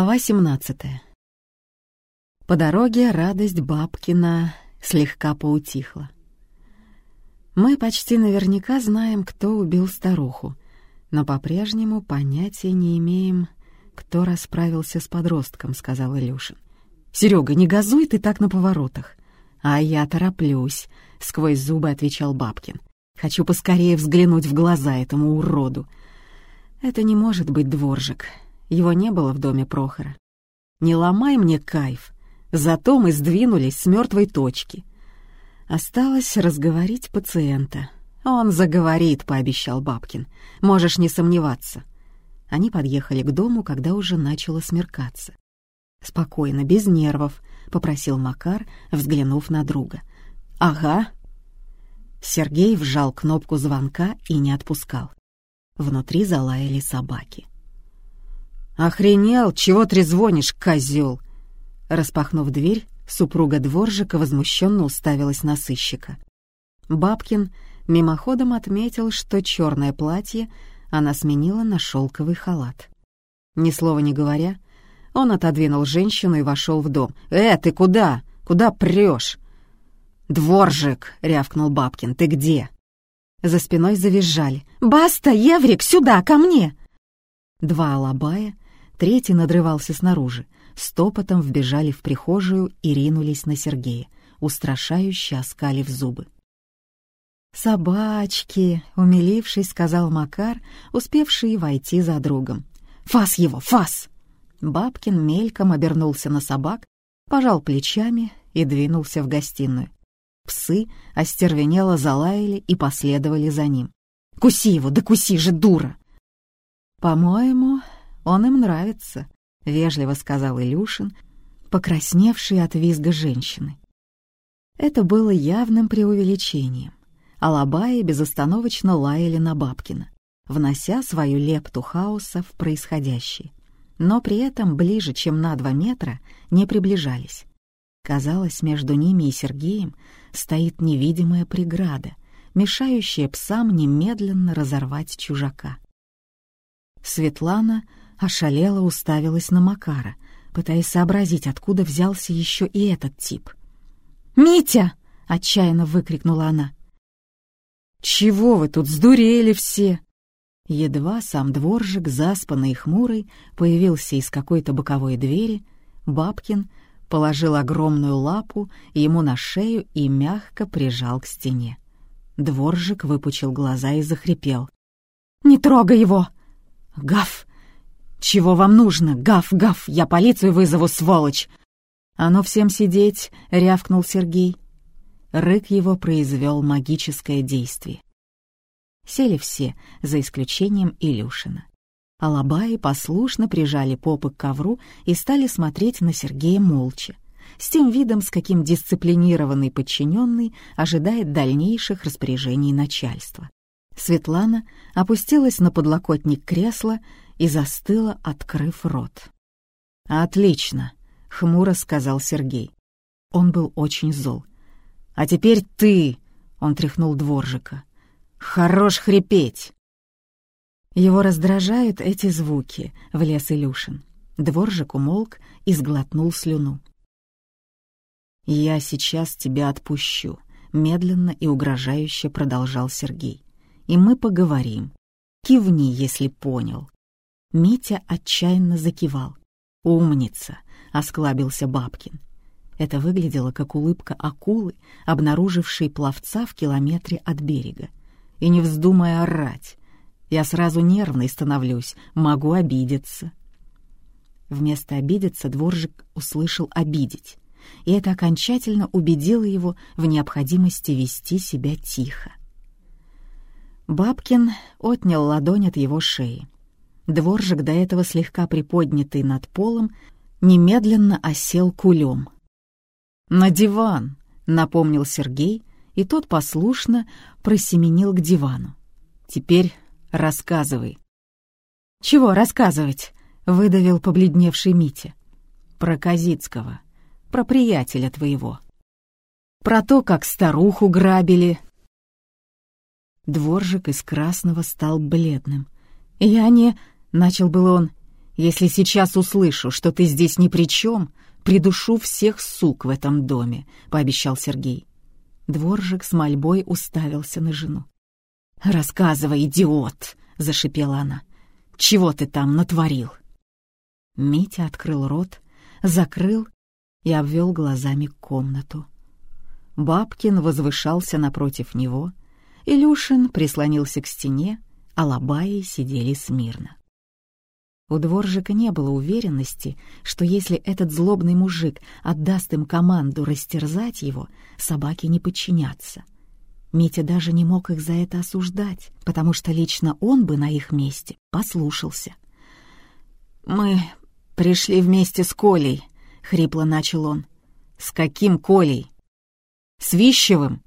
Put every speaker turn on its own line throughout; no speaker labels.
Глава 17 По дороге радость Бабкина слегка поутихла. Мы почти наверняка знаем, кто убил старуху, но по-прежнему понятия не имеем, кто расправился с подростком, — сказал Илюшин. «Серега, не газуй ты так на поворотах». «А я тороплюсь», — сквозь зубы отвечал Бабкин. «Хочу поскорее взглянуть в глаза этому уроду». «Это не может быть дворжик. Его не было в доме Прохора. Не ломай мне кайф, зато мы сдвинулись с мертвой точки. Осталось разговорить пациента. Он заговорит, пообещал Бабкин. Можешь не сомневаться. Они подъехали к дому, когда уже начало смеркаться. «Спокойно, без нервов», — попросил Макар, взглянув на друга. «Ага». Сергей вжал кнопку звонка и не отпускал. Внутри залаяли собаки. «Охренел? Чего трезвонишь, козел?» Распахнув дверь, супруга дворжика возмущенно уставилась на сыщика. Бабкин мимоходом отметил, что черное платье она сменила на шелковый халат. Ни слова не говоря, он отодвинул женщину и вошел в дом. «Э, ты куда? Куда прешь?» «Дворжик!» — рявкнул Бабкин. «Ты где?» За спиной завизжали. «Баста, Еврик, сюда, ко мне!» Два алабая Третий надрывался снаружи. Стопотом вбежали в прихожую и ринулись на Сергея, устрашающе оскалив зубы. «Собачки!» — умилившись, сказал Макар, успевший войти за другом. «Фас его, фас!» Бабкин мельком обернулся на собак, пожал плечами и двинулся в гостиную. Псы остервенело залаяли и последовали за ним. «Куси его, да куси же, дура!» «По-моему, он им нравится», — вежливо сказал Илюшин, покрасневший от визга женщины. Это было явным преувеличением. Алабаи безостановочно лаяли на Бабкина, внося свою лепту хаоса в происходящее. Но при этом ближе, чем на два метра, не приближались. Казалось, между ними и Сергеем стоит невидимая преграда, мешающая псам немедленно разорвать чужака. Светлана ошалела уставилась на Макара, пытаясь сообразить, откуда взялся еще и этот тип. «Митя!» — отчаянно выкрикнула она. «Чего вы тут сдурели все?» Едва сам дворжик, заспанный и хмурый, появился из какой-то боковой двери, Бабкин положил огромную лапу ему на шею и мягко прижал к стене. Дворжик выпучил глаза и захрипел. «Не трогай его!» «Гав! «Чего вам нужно? Гав, гав, я полицию вызову, сволочь!» «А ну всем сидеть!» — рявкнул Сергей. Рык его произвел магическое действие. Сели все, за исключением Илюшина. Алабаи послушно прижали попы к ковру и стали смотреть на Сергея молча, с тем видом, с каким дисциплинированный подчиненный ожидает дальнейших распоряжений начальства. Светлана опустилась на подлокотник кресла и застыла, открыв рот. «Отлично», — хмуро сказал Сергей. Он был очень зол. «А теперь ты!» — он тряхнул дворжика. «Хорош хрипеть!» Его раздражают эти звуки, — влез Илюшин. Дворжик умолк и сглотнул слюну. «Я сейчас тебя отпущу», — медленно и угрожающе продолжал Сергей. «И мы поговорим. Кивни, если понял. Митя отчаянно закивал. «Умница!» — осклабился Бабкин. Это выглядело как улыбка акулы, обнаружившей пловца в километре от берега. И не вздумая орать. Я сразу нервный становлюсь, могу обидеться. Вместо обидеться дворжик услышал «обидеть», и это окончательно убедило его в необходимости вести себя тихо. Бабкин отнял ладонь от его шеи. Дворжик, до этого слегка приподнятый над полом, немедленно осел кулем. «На диван!» — напомнил Сергей, и тот послушно просеменил к дивану. «Теперь рассказывай». «Чего рассказывать?» — выдавил побледневший Митя. «Про Казицкого, про приятеля твоего. Про то, как старуху грабили». Дворжик из красного стал бледным. «Я не...» — начал был он. Если сейчас услышу, что ты здесь ни при чем, придушу всех сук в этом доме», — пообещал Сергей. Дворжик с мольбой уставился на жену. «Рассказывай, идиот!» — зашипела она. «Чего ты там натворил?» Митя открыл рот, закрыл и обвел глазами комнату. Бабкин возвышался напротив него, Илюшин прислонился к стене, а Лобаи сидели смирно. У дворжика не было уверенности, что если этот злобный мужик отдаст им команду растерзать его, собаки не подчинятся. Митя даже не мог их за это осуждать, потому что лично он бы на их месте послушался. «Мы пришли вместе с Колей», — хрипло начал он. «С каким Колей?» «С Вищевым?»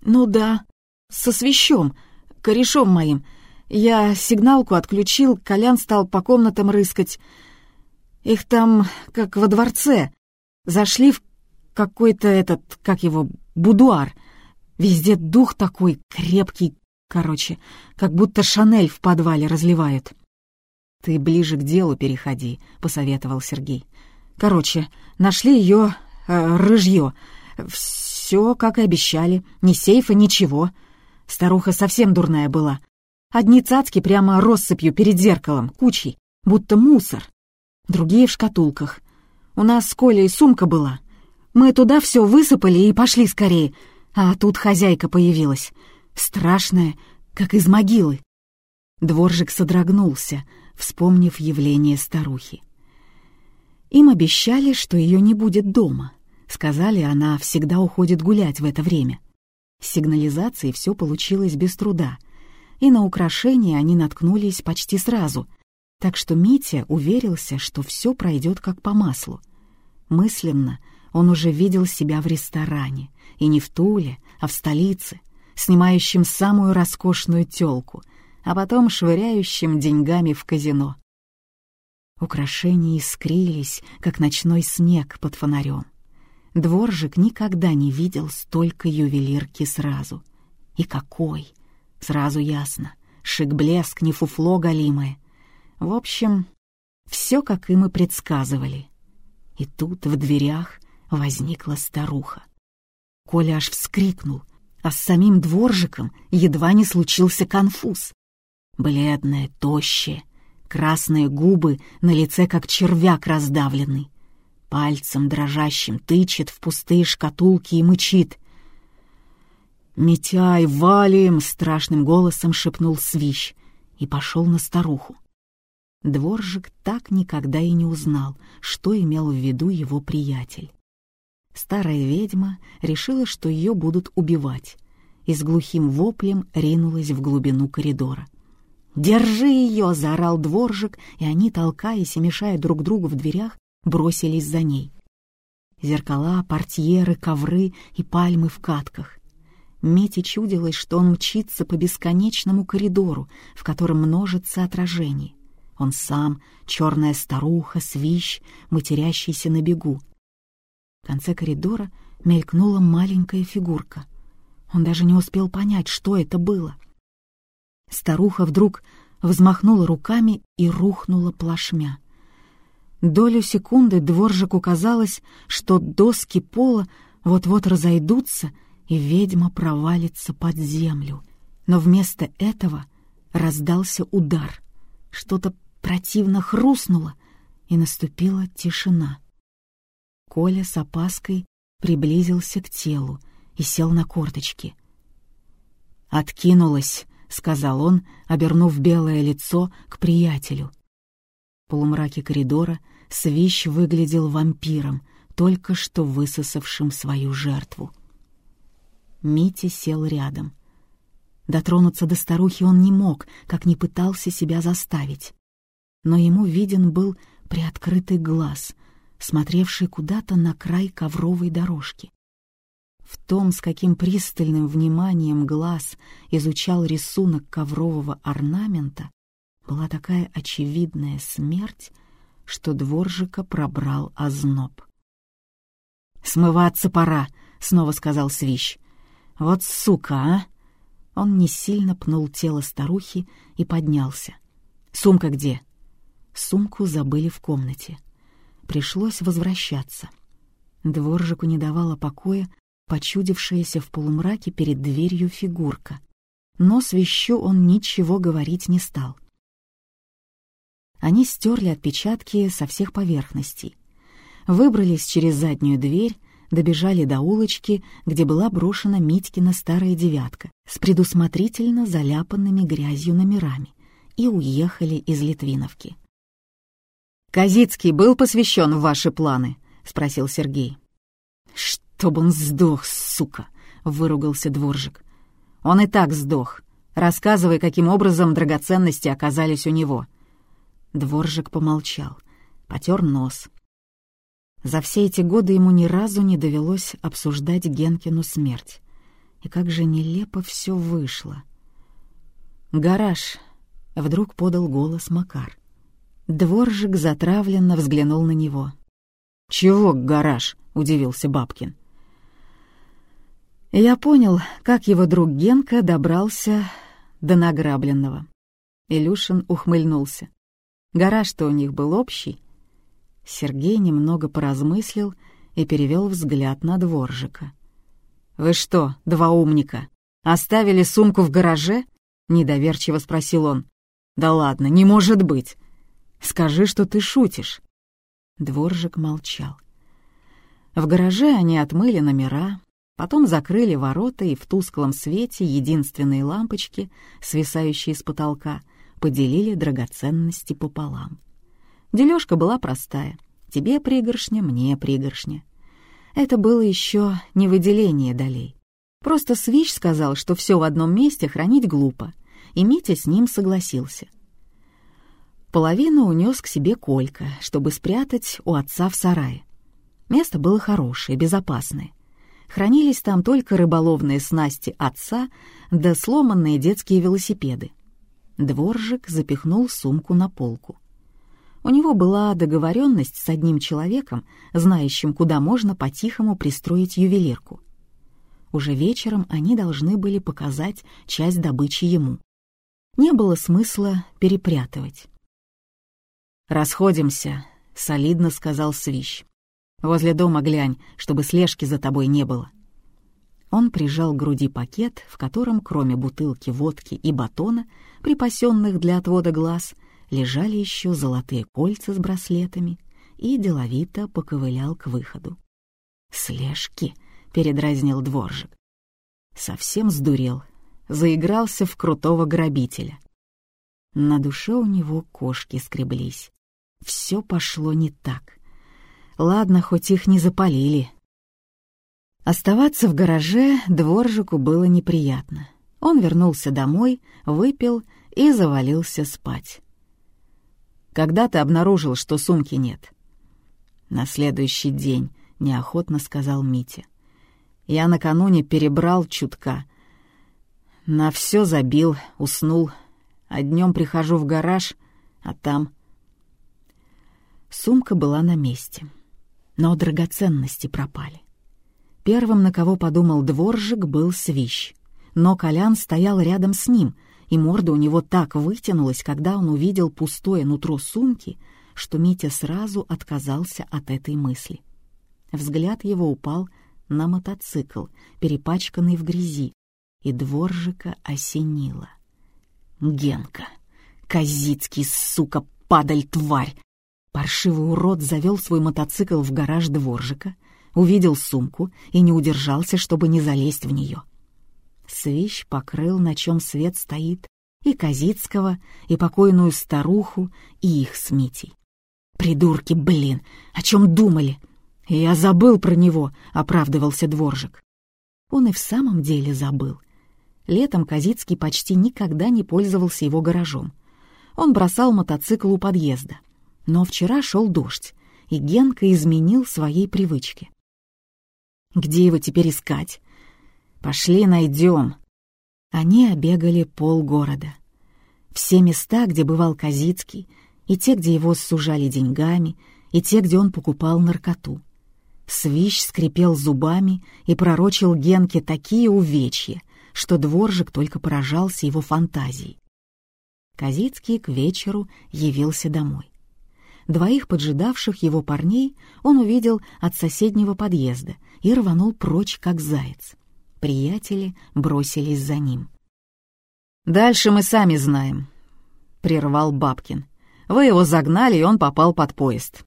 «Ну да, со свищом, корешом моим. Я сигналку отключил, Колян стал по комнатам рыскать. Их там, как во дворце. Зашли в какой-то этот, как его, будуар. Везде дух такой крепкий, короче, как будто Шанель в подвале разливают. «Ты ближе к делу переходи», — посоветовал Сергей. «Короче, нашли ее э, рыжье. Все, как и обещали. Ни сейфа, ничего. Старуха совсем дурная была. Одни цацки прямо россыпью перед зеркалом, кучей, будто мусор. Другие в шкатулках. У нас с Колей сумка была. Мы туда все высыпали и пошли скорее. А тут хозяйка появилась. Страшная, как из могилы. Дворжик содрогнулся, вспомнив явление старухи. Им обещали, что ее не будет дома. Сказали, она всегда уходит гулять в это время. С сигнализацией все получилось без труда, и на украшения они наткнулись почти сразу, так что Митя уверился, что все пройдет как по маслу. Мысленно он уже видел себя в ресторане, и не в Туле, а в столице, снимающим самую роскошную тёлку, а потом швыряющим деньгами в казино. Украшения искрились, как ночной снег под фонарем. Дворжик никогда не видел столько ювелирки сразу. И какой! Сразу ясно. Шик-блеск, не фуфло голимое. В общем, все, как и предсказывали. И тут в дверях возникла старуха. Коля аж вскрикнул, а с самим дворжиком едва не случился конфуз. Бледная, тощая, красные губы на лице, как червяк раздавленный пальцем дрожащим тычет в пустые шкатулки и мычит. «Митяй, валим!» — страшным голосом шепнул свищ и пошел на старуху. Дворжик так никогда и не узнал, что имел в виду его приятель. Старая ведьма решила, что ее будут убивать, и с глухим воплем ринулась в глубину коридора. «Держи ее!» — заорал дворжик, и они, толкаясь и мешая друг другу в дверях, бросились за ней. Зеркала, портьеры, ковры и пальмы в катках. Мете чудилось, что он мчится по бесконечному коридору, в котором множится отражений. Он сам, черная старуха, свищ, матерящийся на бегу. В конце коридора мелькнула маленькая фигурка. Он даже не успел понять, что это было. Старуха вдруг взмахнула руками и рухнула плашмя. Долю секунды дворжику казалось, что доски пола вот-вот разойдутся, и ведьма провалится под землю. Но вместо этого раздался удар. Что-то противно хрустнуло, и наступила тишина. Коля с опаской приблизился к телу и сел на корточки. «Откинулась», — сказал он, обернув белое лицо к приятелю полумраке коридора Свищ выглядел вампиром, только что высосавшим свою жертву. Митя сел рядом. Дотронуться до старухи он не мог, как не пытался себя заставить. Но ему виден был приоткрытый глаз, смотревший куда-то на край ковровой дорожки. В том, с каким пристальным вниманием глаз изучал рисунок коврового орнамента, была такая очевидная смерть, что дворжика пробрал озноб. «Смываться пора», — снова сказал Свищ. «Вот сука, а!» Он не сильно пнул тело старухи и поднялся. «Сумка где?» Сумку забыли в комнате. Пришлось возвращаться. Дворжику не давала покоя почудившаяся в полумраке перед дверью фигурка. Но свищу он ничего говорить не стал. Они стерли отпечатки со всех поверхностей. Выбрались через заднюю дверь, добежали до улочки, где была брошена Митькина старая девятка с предусмотрительно заляпанными грязью номерами, и уехали из Литвиновки. «Казицкий был посвящен в ваши планы?» — спросил Сергей. «Чтоб он сдох, сука!» — выругался дворжик. «Он и так сдох. Рассказывай, каким образом драгоценности оказались у него». Дворжик помолчал, потер нос. За все эти годы ему ни разу не довелось обсуждать Генкину смерть. И как же нелепо все вышло. «Гараж!» — вдруг подал голос Макар. Дворжик затравленно взглянул на него. «Чего гараж?» — удивился Бабкин. Я понял, как его друг Генка добрался до награбленного. Илюшин ухмыльнулся. Гараж-то у них был общий. Сергей немного поразмыслил и перевел взгляд на дворжика. «Вы что, два умника, оставили сумку в гараже?» — недоверчиво спросил он. «Да ладно, не может быть! Скажи, что ты шутишь!» Дворжик молчал. В гараже они отмыли номера, потом закрыли ворота и в тусклом свете единственной лампочки, свисающей с потолка, поделили драгоценности пополам. Дележка была простая. Тебе пригоршня, мне пригоршня. Это было еще не выделение долей. Просто Свищ сказал, что все в одном месте хранить глупо, и Митя с ним согласился. Половину унес к себе Колька, чтобы спрятать у отца в сарае. Место было хорошее, безопасное. Хранились там только рыболовные снасти отца да сломанные детские велосипеды. Дворжик запихнул сумку на полку. У него была договоренность с одним человеком, знающим, куда можно по-тихому пристроить ювелирку. Уже вечером они должны были показать часть добычи ему. Не было смысла перепрятывать. «Расходимся», — солидно сказал Свищ. «Возле дома глянь, чтобы слежки за тобой не было». Он прижал к груди пакет, в котором, кроме бутылки водки и батона, припасенных для отвода глаз, лежали еще золотые кольца с браслетами, и деловито поковылял к выходу. «Слежки!» — передразнил дворжик. Совсем сдурел, заигрался в крутого грабителя. На душе у него кошки скреблись. Все пошло не так. Ладно, хоть их не запалили. Оставаться в гараже дворжику было неприятно. Он вернулся домой, выпил и завалился спать. «Когда ты обнаружил, что сумки нет?» «На следующий день», — неохотно сказал Митя. «Я накануне перебрал чутка. На все забил, уснул, а днем прихожу в гараж, а там...» Сумка была на месте, но драгоценности пропали. Первым, на кого подумал дворжик, был свищ. Но Колян стоял рядом с ним, и морда у него так вытянулась, когда он увидел пустое нутро сумки, что Митя сразу отказался от этой мысли. Взгляд его упал на мотоцикл, перепачканный в грязи, и дворжика осенило. «Генка! Козицкий, сука, падаль, тварь! Паршивый урод завел свой мотоцикл в гараж дворжика, увидел сумку и не удержался, чтобы не залезть в нее. Свищ покрыл, на чем свет стоит, и Казицкого, и покойную старуху, и их с. «Придурки, блин! О чем думали?» «Я забыл про него», — оправдывался дворжик. Он и в самом деле забыл. Летом Казицкий почти никогда не пользовался его гаражом. Он бросал мотоцикл у подъезда. Но вчера шел дождь, и Генка изменил своей привычке. «Где его теперь искать?» «Пошли найдем». Они обегали полгорода. Все места, где бывал Казицкий, и те, где его сужали деньгами, и те, где он покупал наркоту. Свищ скрипел зубами и пророчил Генке такие увечья, что дворжик только поражался его фантазией. Казицкий к вечеру явился домой. Двоих поджидавших его парней он увидел от соседнего подъезда и рванул прочь, как заяц. Приятели бросились за ним. «Дальше мы сами знаем», — прервал Бабкин. «Вы его загнали, и он попал под поезд».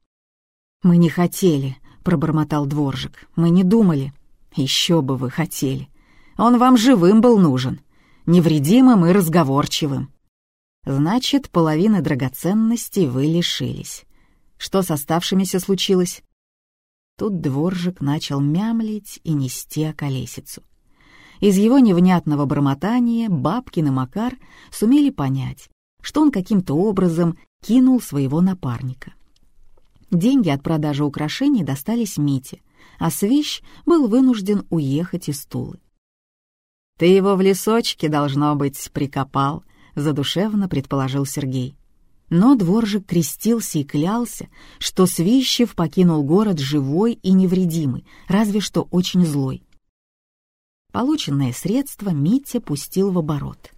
«Мы не хотели», — пробормотал Дворжик. «Мы не думали». «Еще бы вы хотели. Он вам живым был нужен, невредимым и разговорчивым». «Значит, половины драгоценностей вы лишились. Что с оставшимися случилось?» Тут Дворжик начал мямлить и нести околесицу. Из его невнятного бормотания Бабкин и Макар сумели понять, что он каким-то образом кинул своего напарника. Деньги от продажи украшений достались Мите, а Свищ был вынужден уехать из Тулы. «Ты его в лесочке, должно быть, прикопал», — задушевно предположил Сергей. Но дворжик крестился и клялся, что Свищев покинул город живой и невредимый, разве что очень злой. Полученное средство Митя пустил в оборот.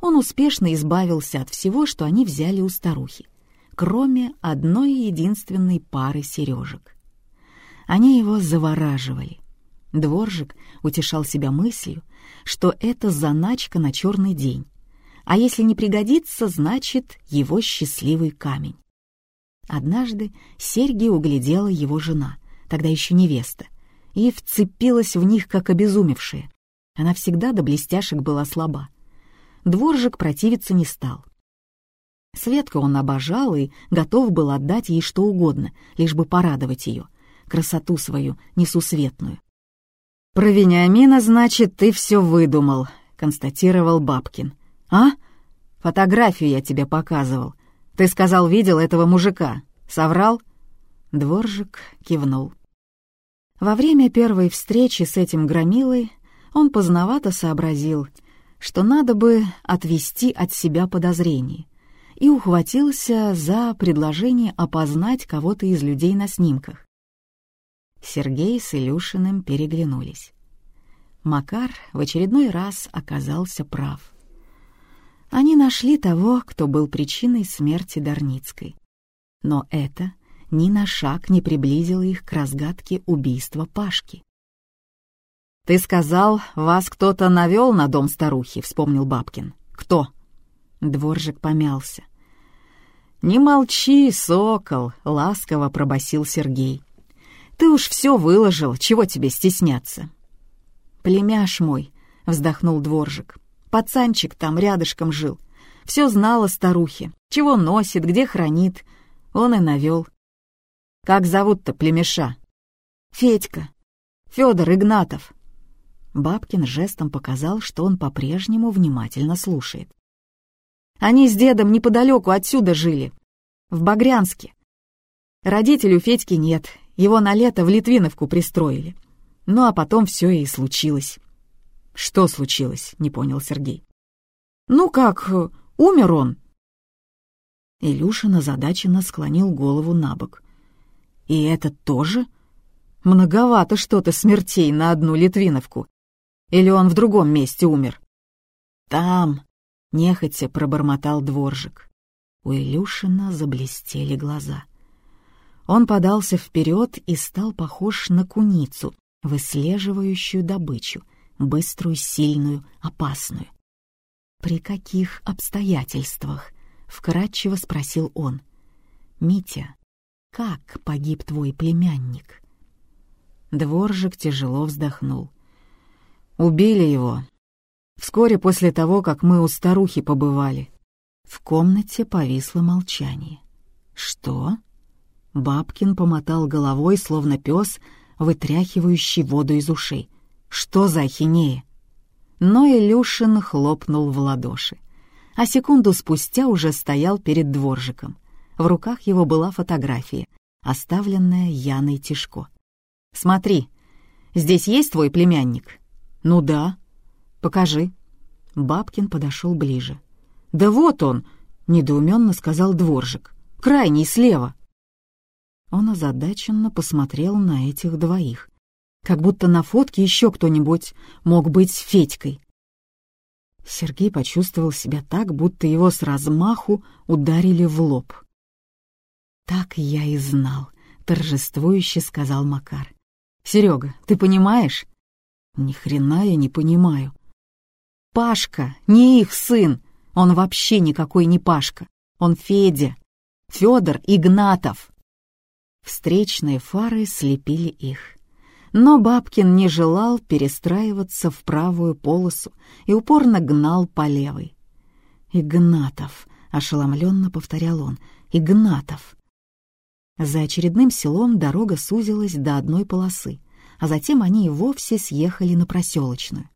Он успешно избавился от всего, что они взяли у старухи, кроме одной единственной пары сережек. Они его завораживали. Дворжик утешал себя мыслью, что это заначка на черный день, а если не пригодится, значит, его счастливый камень. Однажды Сергий углядела его жена, тогда еще невеста, и вцепилась в них, как обезумевшая. Она всегда до блестяшек была слаба. Дворжик противиться не стал. Светка он обожал и готов был отдать ей что угодно, лишь бы порадовать ее, красоту свою несусветную. «Про Вениамина, значит, ты все выдумал», — констатировал Бабкин. «А? Фотографию я тебе показывал. Ты сказал, видел этого мужика. Соврал?» Дворжик кивнул. Во время первой встречи с этим громилой он поздновато сообразил, что надо бы отвести от себя подозрение, и ухватился за предложение опознать кого-то из людей на снимках. Сергей с Илюшиным переглянулись. Макар в очередной раз оказался прав. Они нашли того, кто был причиной смерти Дарницкой. Но это ни на шаг не приблизило их к разгадке убийства Пашки. «Ты сказал, вас кто-то навел на дом старухи», — вспомнил Бабкин. «Кто?» Дворжик помялся. «Не молчи, сокол», — ласково пробасил Сергей. «Ты уж все выложил, чего тебе стесняться?» «Племяш мой», — вздохнул Дворжик. Пацанчик там рядышком жил. Все знала старухи, чего носит, где хранит. Он и навел. Как зовут-то племеша? Федька. Федор Игнатов. Бабкин жестом показал, что он по-прежнему внимательно слушает. Они с дедом неподалеку отсюда жили, в Багрянске. Родителей у Федьки нет, его на лето в Литвиновку пристроили. Ну а потом все и случилось. «Что случилось?» — не понял Сергей. «Ну как, умер он?» Илюшин озадаченно склонил голову на бок. «И это тоже? Многовато что-то смертей на одну Литвиновку. Или он в другом месте умер?» «Там!» — нехотя пробормотал дворжик. У Илюшина заблестели глаза. Он подался вперед и стал похож на куницу, выслеживающую добычу — быструю, сильную, опасную. «При каких обстоятельствах?» — вкратчиво спросил он. «Митя, как погиб твой племянник?» Дворжик тяжело вздохнул. «Убили его. Вскоре после того, как мы у старухи побывали». В комнате повисло молчание. «Что?» Бабкин помотал головой, словно пес, вытряхивающий воду из ушей. Что за ахинея? Но Илюшин хлопнул в ладоши, а секунду спустя уже стоял перед дворжиком. В руках его была фотография, оставленная Яной Тишко. «Смотри, здесь есть твой племянник?» «Ну да». «Покажи». Бабкин подошел ближе. «Да вот он!» — недоуменно сказал дворжик. «Крайний слева». Он озадаченно посмотрел на этих двоих как будто на фотке еще кто-нибудь мог быть Федькой. Сергей почувствовал себя так, будто его с размаху ударили в лоб. «Так я и знал», — торжествующе сказал Макар. «Серега, ты понимаешь?» «Ни хрена я не понимаю». «Пашка, не их сын. Он вообще никакой не Пашка. Он Федя. Федор Игнатов». Встречные фары слепили их. Но Бабкин не желал перестраиваться в правую полосу и упорно гнал по левой. «Игнатов», — ошеломленно повторял он, — «Игнатов». За очередным селом дорога сузилась до одной полосы, а затем они и вовсе съехали на проселочную.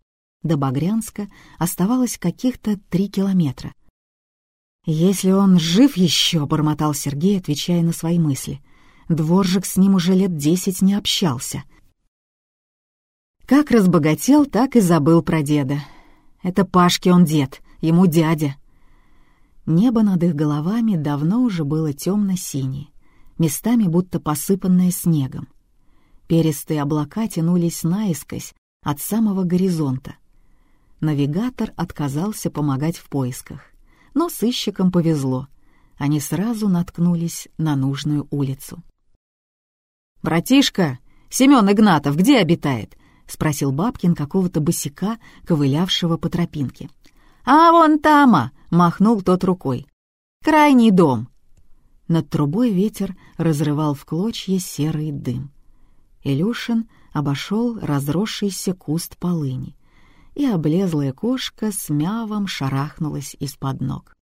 До Багрянска оставалось каких-то три километра. «Если он жив еще», — бормотал Сергей, отвечая на свои мысли. «Дворжик с ним уже лет десять не общался». Как разбогател, так и забыл про деда. Это Пашке он дед, ему дядя. Небо над их головами давно уже было темно-синее местами будто посыпанная снегом. Перистые облака тянулись наискось от самого горизонта. Навигатор отказался помогать в поисках, но сыщикам повезло. Они сразу наткнулись на нужную улицу. «Братишка, Семен Игнатов где обитает?» — спросил Бабкин какого-то босика, ковылявшего по тропинке. «А вон тама!» — махнул тот рукой. «Крайний дом. Над трубой ветер разрывал в клочья серый дым. Илюшин обошел разросшийся куст полыни, и облезлая кошка с мявом шарахнулась из-под ног.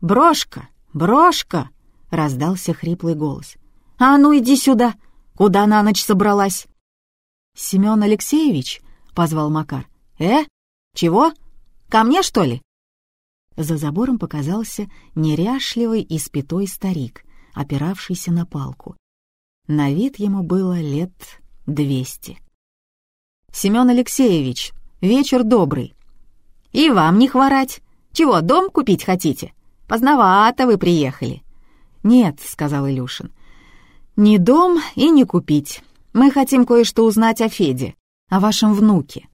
«Брошка! Брошка!» — раздался хриплый голос. «А ну иди сюда! Куда на ночь собралась?» «Семен Алексеевич?» — позвал Макар. «Э? Чего? Ко мне, что ли?» За забором показался неряшливый и спитой старик, опиравшийся на палку. На вид ему было лет двести. «Семен Алексеевич, вечер добрый. И вам не хворать. Чего, дом купить хотите? Поздновато вы приехали». «Нет», — сказал Илюшин, — «ни дом и не купить. Мы хотим кое-что узнать о Феде, о вашем внуке».